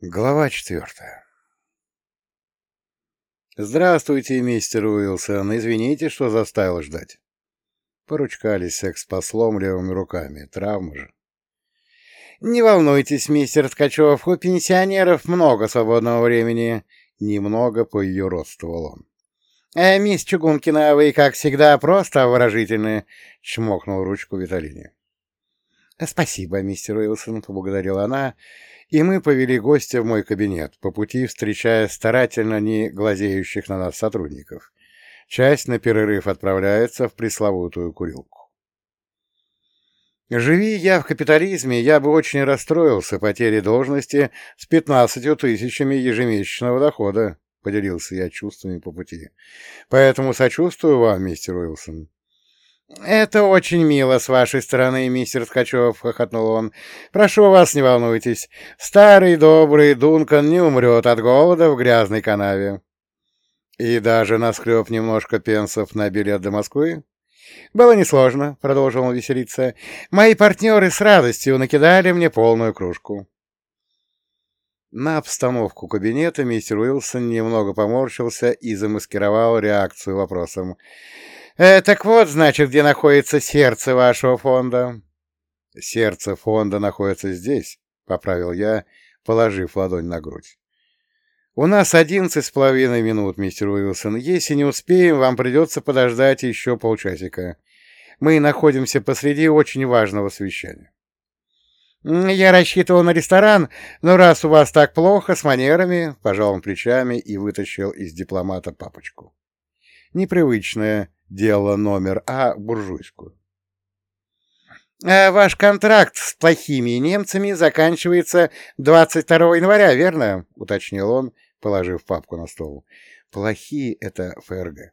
Глава четвертая «Здравствуйте, мистер Уилсон. Извините, что заставил ждать». Поручкались секс-послом левыми руками. Травма же. «Не волнуйтесь, мистер Ткачев, у пенсионеров много свободного времени». Немного по ее родствовал он. «Э, «Мисс Чугункина, вы, как всегда, просто выражительны», — чмокнул ручку Виталине. «Спасибо, мистер Уилсон», — поблагодарила она, и мы повели гостя в мой кабинет, по пути встречая старательно не глазеющих на нас сотрудников. Часть на перерыв отправляется в пресловутую курилку. Живи я в капитализме, я бы очень расстроился потерей должности с пятнадцатью тысячами ежемесячного дохода, — поделился я чувствами по пути. Поэтому сочувствую вам, мистер Уилсон. «Это очень мило с вашей стороны, мистер Ткачев», — хохотнул он. «Прошу вас, не волнуйтесь. Старый добрый Дункан не умрет от голода в грязной канаве». «И даже наскреб немножко пенсов на билет до Москвы?» «Было несложно», — продолжил он веселиться. «Мои партнеры с радостью накидали мне полную кружку». На обстановку кабинета мистер Уилсон немного поморщился и замаскировал реакцию вопросом. Э, так вот, значит, где находится сердце вашего фонда. Сердце фонда находится здесь, поправил я, положив ладонь на грудь. У нас одиннадцать с половиной минут, мистер Уилсон. Если не успеем, вам придется подождать еще полчасика. Мы находимся посреди очень важного совещания. «Я рассчитывал на ресторан, но раз у вас так плохо с манерами...» — пожал он плечами и вытащил из дипломата папочку. Непривычная, делала номер А буржуйскую. «А «Ваш контракт с плохими немцами заканчивается 22 января, верно?» — уточнил он, положив папку на стол. «Плохие — это ФРГ».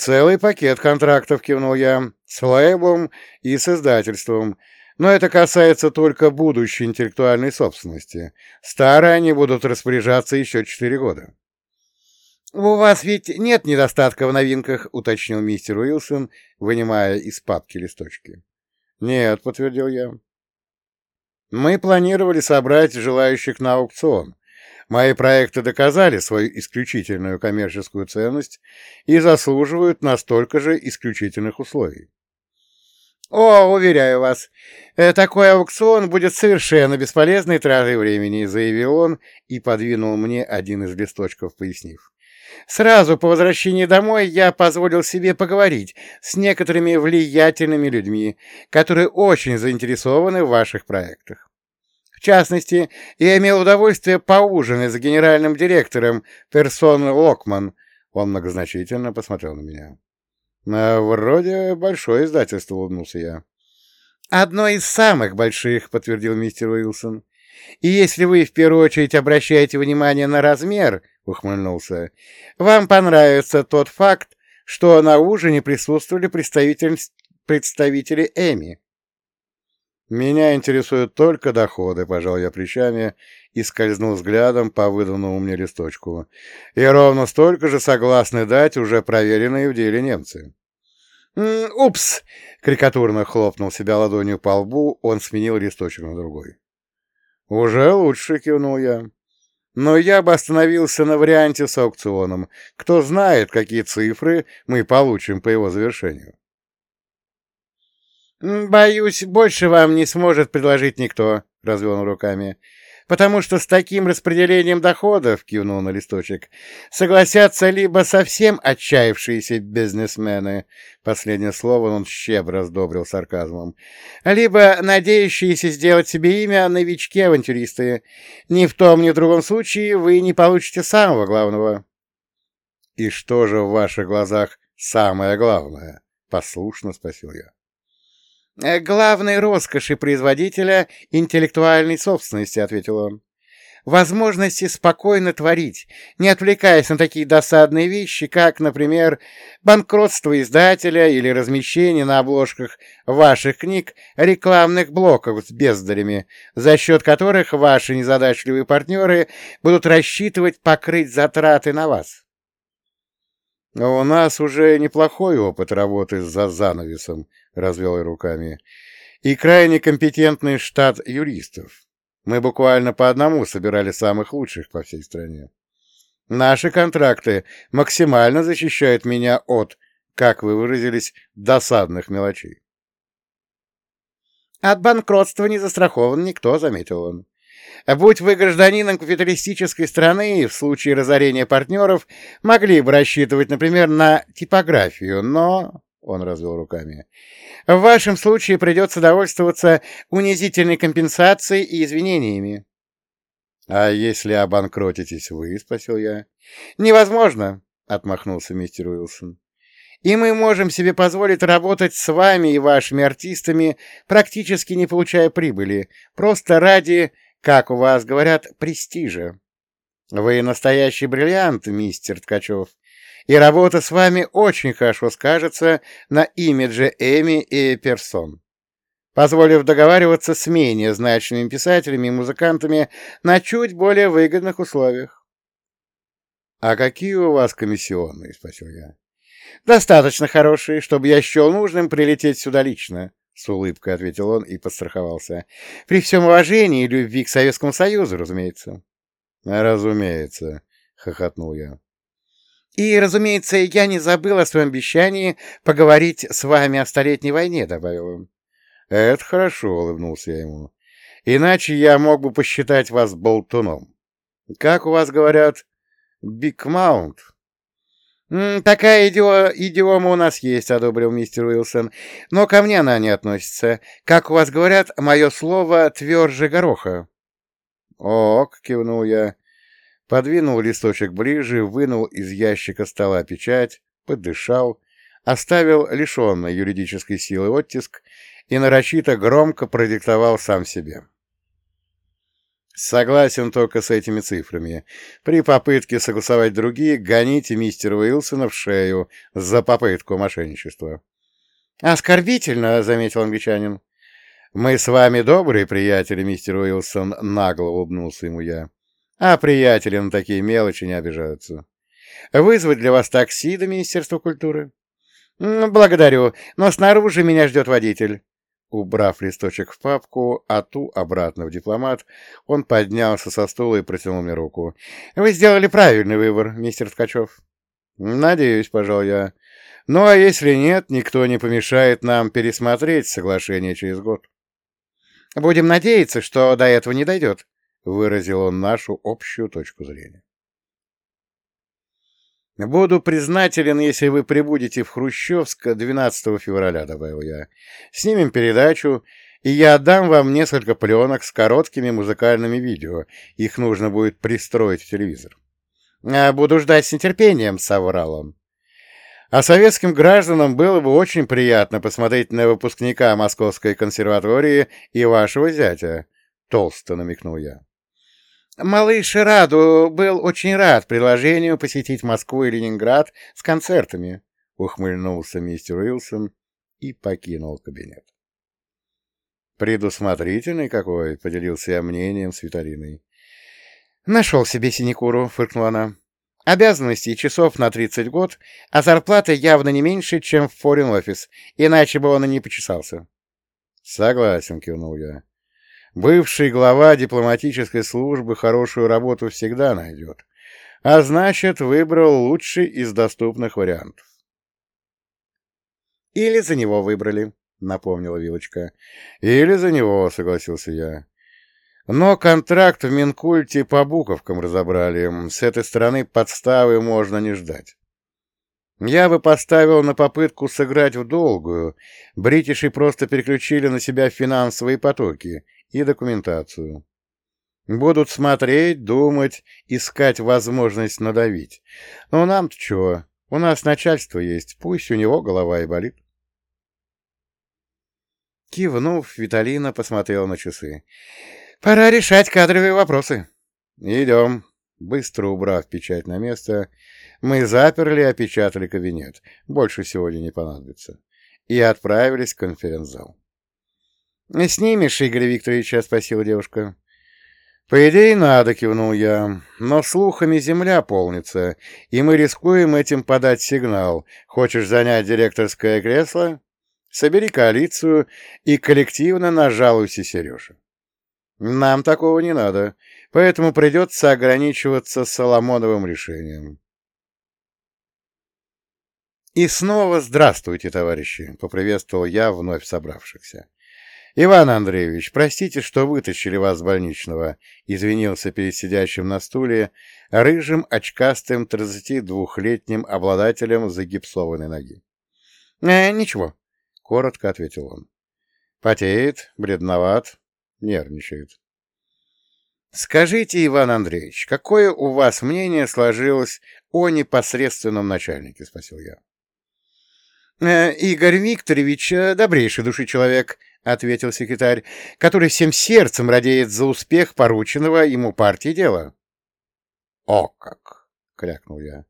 «Целый пакет контрактов», — кивнул я, — «с лейблом и с издательством. Но это касается только будущей интеллектуальной собственности. Старые они будут распоряжаться еще четыре года». «У вас ведь нет недостатка в новинках», — уточнил мистер Уилсон, вынимая из папки листочки. «Нет», — подтвердил я. «Мы планировали собрать желающих на аукцион. Мои проекты доказали свою исключительную коммерческую ценность и заслуживают настолько же исключительных условий». «О, уверяю вас, э, такой аукцион будет совершенно бесполезной тратой времени», — заявил он и подвинул мне один из листочков, пояснив. Сразу по возвращении домой я позволил себе поговорить с некоторыми влиятельными людьми, которые очень заинтересованы в ваших проектах. В частности, я имел удовольствие поужинать с генеральным директором Персон Локман. Он многозначительно посмотрел на меня. «А «Вроде большое издательство», — улыбнулся я. «Одно из самых больших», — подтвердил мистер Уилсон. «И если вы в первую очередь обращаете внимание на размер, — ухмыльнулся. — Вам понравится тот факт, что на ужине присутствовали представители, представители Эми. «Меня интересуют только доходы», — пожал я плечами и скользнул взглядом по выданному мне листочку. «И ровно столько же согласны дать уже проверенные в деле немцы». «Упс!» — карикатурно хлопнул себя ладонью по лбу, он сменил листочек на другой. «Уже лучше», — кивнул я. Но я бы остановился на варианте с аукционом. Кто знает, какие цифры мы получим по его завершению. «Боюсь, больше вам не сможет предложить никто», — развел руками. «Потому что с таким распределением доходов, — кивнул на листочек, — согласятся либо совсем отчаявшиеся бизнесмены, — последнее слово он щебро сдобрил сарказмом, — либо надеющиеся сделать себе имя новички-авантюристы. Ни в том, ни в другом случае вы не получите самого главного». «И что же в ваших глазах самое главное?» — послушно спросил я. Э, «Главной роскоши производителя интеллектуальной собственности», — ответил он. «Возможности спокойно творить, не отвлекаясь на такие досадные вещи, как, например, банкротство издателя или размещение на обложках ваших книг рекламных блоков с бездарями, за счет которых ваши незадачливые партнеры будут рассчитывать покрыть затраты на вас». «У нас уже неплохой опыт работы за занавесом», — развел я руками, — «и крайне компетентный штат юристов. Мы буквально по одному собирали самых лучших по всей стране. Наши контракты максимально защищают меня от, как вы выразились, досадных мелочей. От банкротства не застрахован никто, заметил он. Будь вы гражданином капиталистической страны, в случае разорения партнеров могли бы рассчитывать, например, на типографию, но... Он развел руками. В вашем случае придется довольствоваться унизительной компенсацией и извинениями. — А если обанкротитесь вы? — спросил я. — Невозможно, — отмахнулся мистер Уилсон. — И мы можем себе позволить работать с вами и вашими артистами, практически не получая прибыли, просто ради как у вас говорят, престижа. Вы настоящий бриллиант, мистер Ткачев, и работа с вами очень хорошо скажется на имидже Эми и Персон, позволив договариваться с менее значимыми писателями и музыкантами на чуть более выгодных условиях. — А какие у вас комиссионные? — спросил я. — Достаточно хорошие, чтобы я счел нужным прилететь сюда лично, с улыбкой ответил он и подстраховался. При всем уважении и любви к Советскому Союзу, разумеется. Разумеется, хохотнул я. И, разумеется, я не забыл о своем обещании поговорить с вами о Столетней войне, добавил он. Это хорошо, улыбнулся я ему. Иначе я мог бы посчитать вас болтуном. Как у вас говорят, Биг Маунт? «Такая идиома у нас есть», — одобрил мистер Уилсон. «Но ко мне она не относится. Как у вас говорят, мое слово тверже гороха». «Ок», — кивнул я. Подвинул листочек ближе, вынул из ящика стола печать, подышал, оставил лишенный юридической силы оттиск и нарочито громко продиктовал сам себе. Согласен только с этими цифрами. При попытке согласовать другие, гоните мистера Уилсона в шею за попытку мошенничества. «Оскорбительно», — заметил англичанин. «Мы с вами добрые приятели, мистер Уилсон», — нагло улыбнулся ему я. «А приятели на такие мелочи не обижаются. Вызвать для вас такси до Министерства культуры?» «Благодарю, но снаружи меня ждет водитель». Убрав листочек в папку, а ту обратно в дипломат, он поднялся со стула и протянул мне руку. — Вы сделали правильный выбор, мистер Ткачев. — Надеюсь, пожал я. Ну, а если нет, никто не помешает нам пересмотреть соглашение через год. — Будем надеяться, что до этого не дойдет, — выразил он нашу общую точку зрения. «Буду признателен, если вы прибудете в Хрущевск 12 февраля», — добавил я. «Снимем передачу, и я отдам вам несколько пленок с короткими музыкальными видео. Их нужно будет пристроить в телевизор». «А «Буду ждать с нетерпением», — соврал он. «А советским гражданам было бы очень приятно посмотреть на выпускника Московской консерватории и вашего зятя», — толсто намекнул я. Малыш Раду был очень рад предложению посетить Москву и Ленинград с концертами, — ухмыльнулся мистер Уилсон и покинул кабинет. «Предусмотрительный какой!» — поделился я мнением с Виталиной. «Нашел себе синекуру», — фыркнула она. «Обязанностей часов на тридцать год, а зарплата явно не меньше, чем в форин-офис, иначе бы он и не почесался». «Согласен», — кивнул я. Бывший глава дипломатической службы хорошую работу всегда найдет, а значит, выбрал лучший из доступных вариантов. «Или за него выбрали», — напомнила Вилочка. «Или за него», — согласился я. «Но контракт в Минкульте по буковкам разобрали. С этой стороны подставы можно не ждать». Я бы поставил на попытку сыграть в долгую. Бритиши просто переключили на себя финансовые потоки и документацию. Будут смотреть, думать, искать возможность надавить. Но нам-то чего? У нас начальство есть, пусть у него голова и болит. Кивнув, Виталина посмотрела на часы. «Пора решать кадровые вопросы». «Идем». Быстро убрав печать на место, мы заперли и опечатали кабинет. Больше сегодня не понадобится. И отправились в конференц-зал. «Снимешь, Игорь Викторович?» — спросила девушка. «По идее, надо», — кивнул я. «Но слухами земля полнится, и мы рискуем этим подать сигнал. Хочешь занять директорское кресло? Собери коалицию и коллективно нажалуйся Сереже». Нам такого не надо, поэтому придется ограничиваться Соломоновым решением. И снова здравствуйте, товарищи, — поприветствовал я вновь собравшихся. Иван Андреевич, простите, что вытащили вас с больничного, — извинился перед сидящим на стуле рыжим, очкастым, 32-летним обладателем загипсованной ноги. «Э, — Ничего, — коротко ответил он. — Потеет, бледноват, нервничает. — Скажите, Иван Андреевич, какое у вас мнение сложилось о непосредственном начальнике? — спросил я. «Э, — Игорь Викторович — добрейший души человек, — ответил секретарь, — который всем сердцем радеет за успех порученного ему партии дела. — О как! — крякнул я.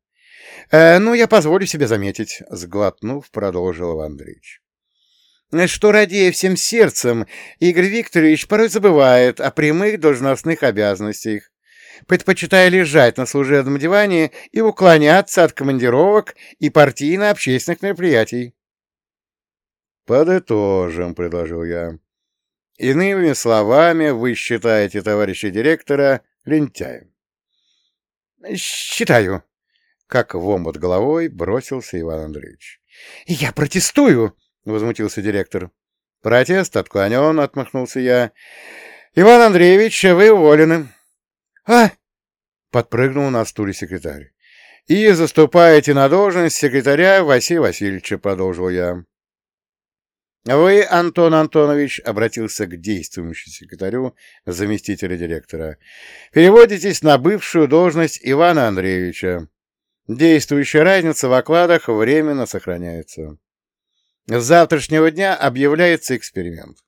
«Э, — Ну, я позволю себе заметить, — сглотнув, продолжил Иван Андреевич что, радея всем сердцем, Игорь Викторович порой забывает о прямых должностных обязанностях, предпочитая лежать на служебном диване и уклоняться от командировок и партийно-общественных мероприятий. «Подытожим», — предложил я. «Иными словами, вы считаете товарища директора лентяем?» «Считаю», — как в омут головой бросился Иван Андреевич. «Я протестую!» — возмутился директор. «Протест отклонен», — отмахнулся я. «Иван Андреевич, вы уволены». «А!» — подпрыгнул на стуле секретарь. «И заступаете на должность секретаря Василия Васильевича», — продолжил я. «Вы, Антон Антонович», — обратился к действующему секретарю заместителя директора, — «переводитесь на бывшую должность Ивана Андреевича. Действующая разница в окладах временно сохраняется». С завтрашнего дня объявляется эксперимент.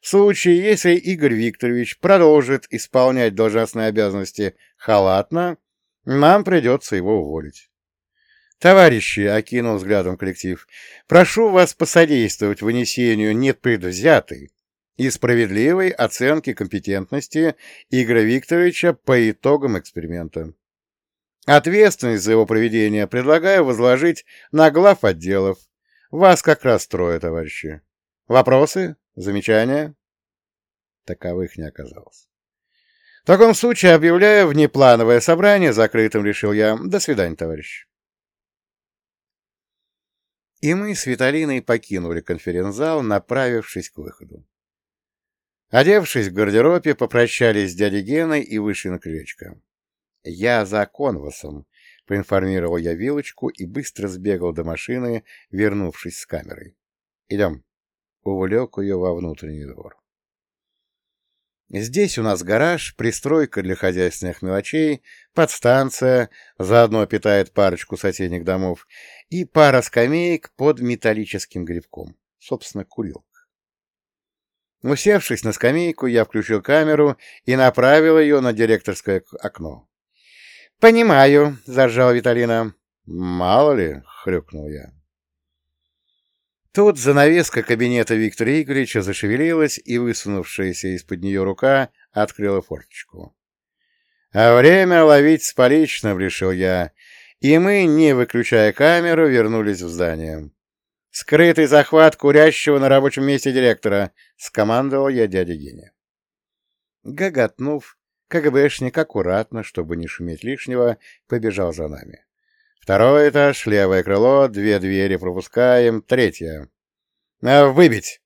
В случае, если Игорь Викторович продолжит исполнять должностные обязанности халатно, нам придется его уволить. Товарищи, — окинул взглядом коллектив, — прошу вас посодействовать вынесению непредвзятой и справедливой оценки компетентности Игоря Викторовича по итогам эксперимента. Ответственность за его проведение предлагаю возложить на глав отделов, вас как раз трое, товарищи. Вопросы? Замечания? Таковых не оказалось. В таком случае объявляю внеплановое собрание закрытым, решил я. До свидания, товарищи. И мы с Виталиной покинули конференц-зал, направившись к выходу. Одевшись в гардеробе, попрощались с дядей Геной и вышли на крылечко. Я за конвасом, — поинформировал я Вилочку и быстро сбегал до машины, вернувшись с камерой. «Идем». Увлек ее во внутренний двор. Здесь у нас гараж, пристройка для хозяйственных мелочей, подстанция, заодно питает парочку соседних домов, и пара скамеек под металлическим грибком, собственно, курилка. Усевшись на скамейку, я включил камеру и направил ее на директорское окно. «Понимаю», — заржал Виталина. «Мало ли», — хрюкнул я. Тут занавеска кабинета Виктора Игоревича зашевелилась, и высунувшаяся из-под нее рука открыла форточку. «А время ловить с поличным», — решил я, и мы, не выключая камеру, вернулись в здание. «Скрытый захват курящего на рабочем месте директора», — скомандовал я дяде Гене. Гоготнув, КГБшник аккуратно, чтобы не шуметь лишнего, побежал за нами. Второй этаж, левое крыло, две двери пропускаем, третье. А, «Выбить!»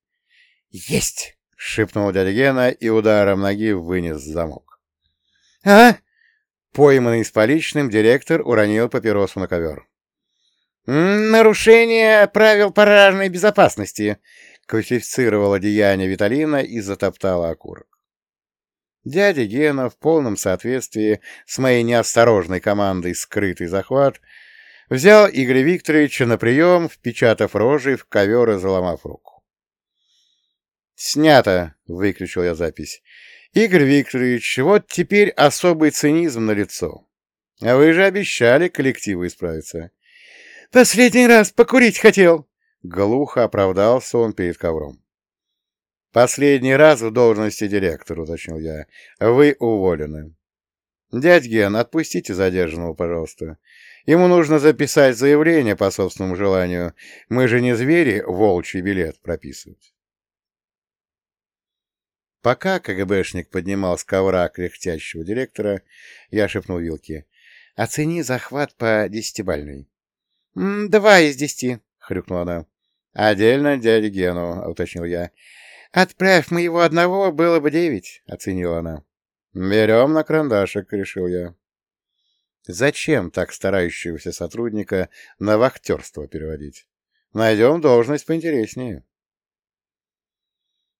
«Есть!» — шепнул дядя Гена и ударом ноги вынес замок. «А?» Пойманный с поличным, директор уронил папиросу на ковер. «Нарушение правил пожарной безопасности», — квалифицировала деяние Виталина и затоптала окурок. Дядя Гена в полном соответствии с моей неосторожной командой «Скрытый захват» взял Игоря Викторовича на прием, впечатав рожей в ковер и заломав руку. «Снято!» — выключил я запись. «Игорь Викторович, вот теперь особый цинизм на лицо. А вы же обещали коллективу исправиться». «Последний раз покурить хотел!» — глухо оправдался он перед ковром. «Последний раз в должности директора», — уточнил я. «Вы уволены». «Дядь Ген, отпустите задержанного, пожалуйста. Ему нужно записать заявление по собственному желанию. Мы же не звери волчий билет прописывать». Пока КГБшник поднимал с ковра кряхтящего директора, я шепнул Вилке. «Оцени захват по десятибальной». «Два из десяти», — хрюкнула она. «Отдельно дяде Гену», — уточнил я. «Отправь мы его одного, было бы девять», — оценила она. «Берем на карандашик», — решил я. Зачем так старающегося сотрудника на вахтерство переводить? Найдем должность поинтереснее.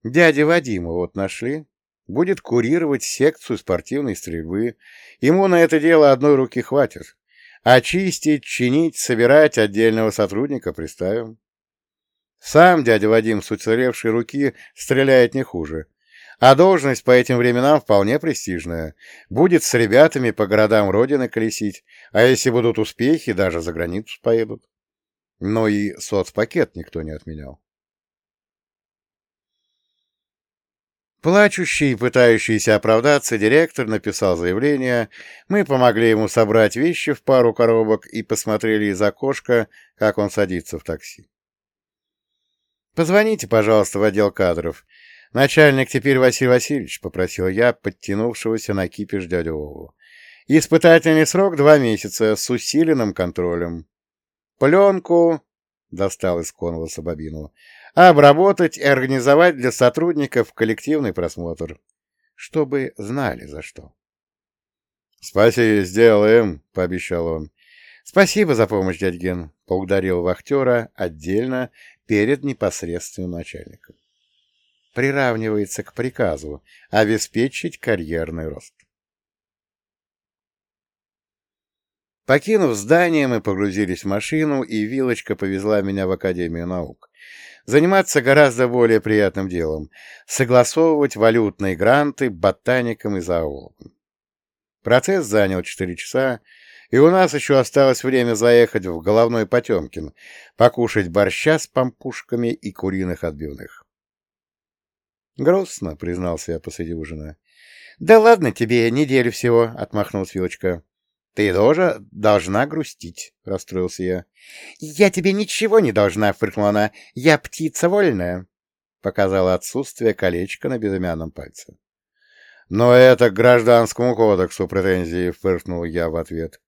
Дядя Вадима вот нашли. Будет курировать секцию спортивной стрельбы. Ему на это дело одной руки хватит. Очистить, чинить, собирать отдельного сотрудника приставим. Сам дядя Вадим с уцелевшей руки стреляет не хуже. А должность по этим временам вполне престижная. Будет с ребятами по городам Родины колесить, а если будут успехи, даже за границу поедут. Но и соцпакет никто не отменял. Плачущий пытающийся оправдаться директор написал заявление, мы помогли ему собрать вещи в пару коробок и посмотрели из окошка, как он садится в такси. «Позвоните, пожалуйста, в отдел кадров. «Начальник теперь Василий Васильевич», — попросил я подтянувшегося на кипиш дядю Вову. «Испытательный срок два месяца с усиленным контролем. Пленку...» — достал из конвоса бобину. «Обработать и организовать для сотрудников коллективный просмотр, чтобы знали за что». «Спасибо, сделаем», — пообещал он. «Спасибо за помощь, дядь Ген», — поблагодарил вахтера отдельно перед непосредственным начальником приравнивается к приказу обеспечить карьерный рост. Покинув здание, мы погрузились в машину, и Вилочка повезла меня в Академию наук. Заниматься гораздо более приятным делом — согласовывать валютные гранты ботаникам и зоологам. Процесс занял четыре часа, и у нас еще осталось время заехать в головной Потемкин, покушать борща с пампушками и куриных отбивных. Грустно, признался я посреди ужина. Да ладно тебе, неделю всего, отмахнулась Вилочка. Ты тоже должна грустить, расстроился я. Я тебе ничего не должна, фыркнула она. Я птица вольная, показала отсутствие колечка на безымянном пальце. Но это к гражданскому кодексу претензии, фыркнул я в ответ.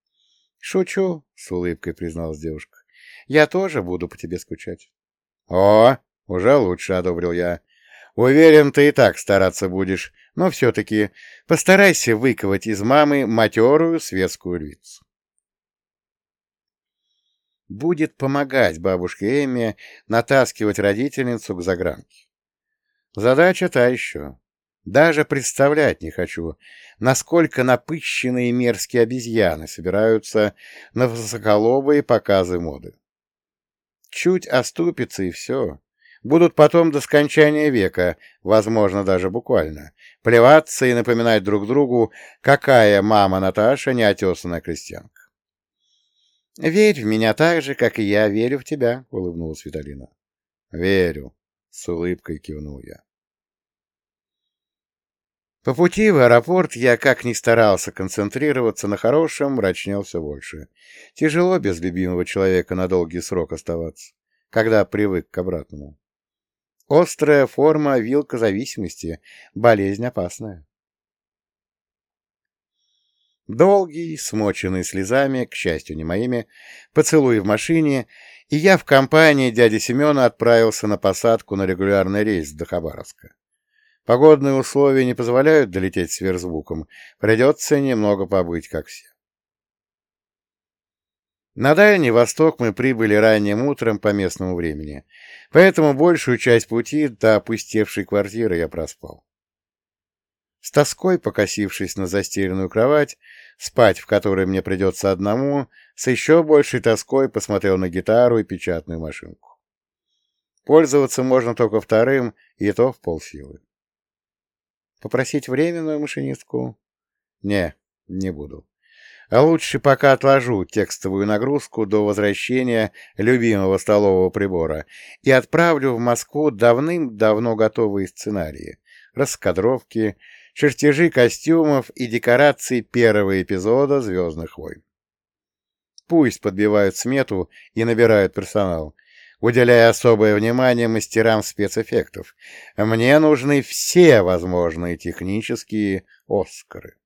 Шучу, с улыбкой призналась девушка. Я тоже буду по тебе скучать. О, уже лучше, одобрил я. Уверен, ты и так стараться будешь, но все-таки постарайся выковать из мамы матерую светскую львицу. Будет помогать бабушке Эмме натаскивать родительницу к загранке. Задача та еще. Даже представлять не хочу, насколько напыщенные мерзкие обезьяны собираются на высоколобые показы моды. Чуть оступится и все. Будут потом до скончания века, возможно, даже буквально, плеваться и напоминать друг другу, какая мама Наташа неотесанная крестьянка. «Верь в меня так же, как и я верю в тебя», — улыбнулась Виталина. «Верю», — с улыбкой кивнул я. По пути в аэропорт я, как ни старался концентрироваться на хорошем, мрачнел все больше. Тяжело без любимого человека на долгий срок оставаться, когда привык к обратному. Острая форма вилка зависимости, болезнь опасная. Долгий, смоченный слезами, к счастью, не моими, поцелуй в машине, и я в компании дяди Семена отправился на посадку на регулярный рейс до Хабаровска. Погодные условия не позволяют долететь сверхзвуком, придется немного побыть, как все. На Дальний Восток мы прибыли ранним утром по местному времени, поэтому большую часть пути до опустевшей квартиры я проспал. С тоской, покосившись на застеленную кровать, спать в которой мне придется одному, с еще большей тоской посмотрел на гитару и печатную машинку. Пользоваться можно только вторым, и то в полсилы. Попросить временную машинистку? Не, не буду. А лучше пока отложу текстовую нагрузку до возвращения любимого столового прибора и отправлю в Москву давным-давно готовые сценарии, раскадровки, чертежи костюмов и декорации первого эпизода «Звездных войн». Пусть подбивают смету и набирают персонал. уделяя особое внимание мастерам спецэффектов. Мне нужны все возможные технические «Оскары».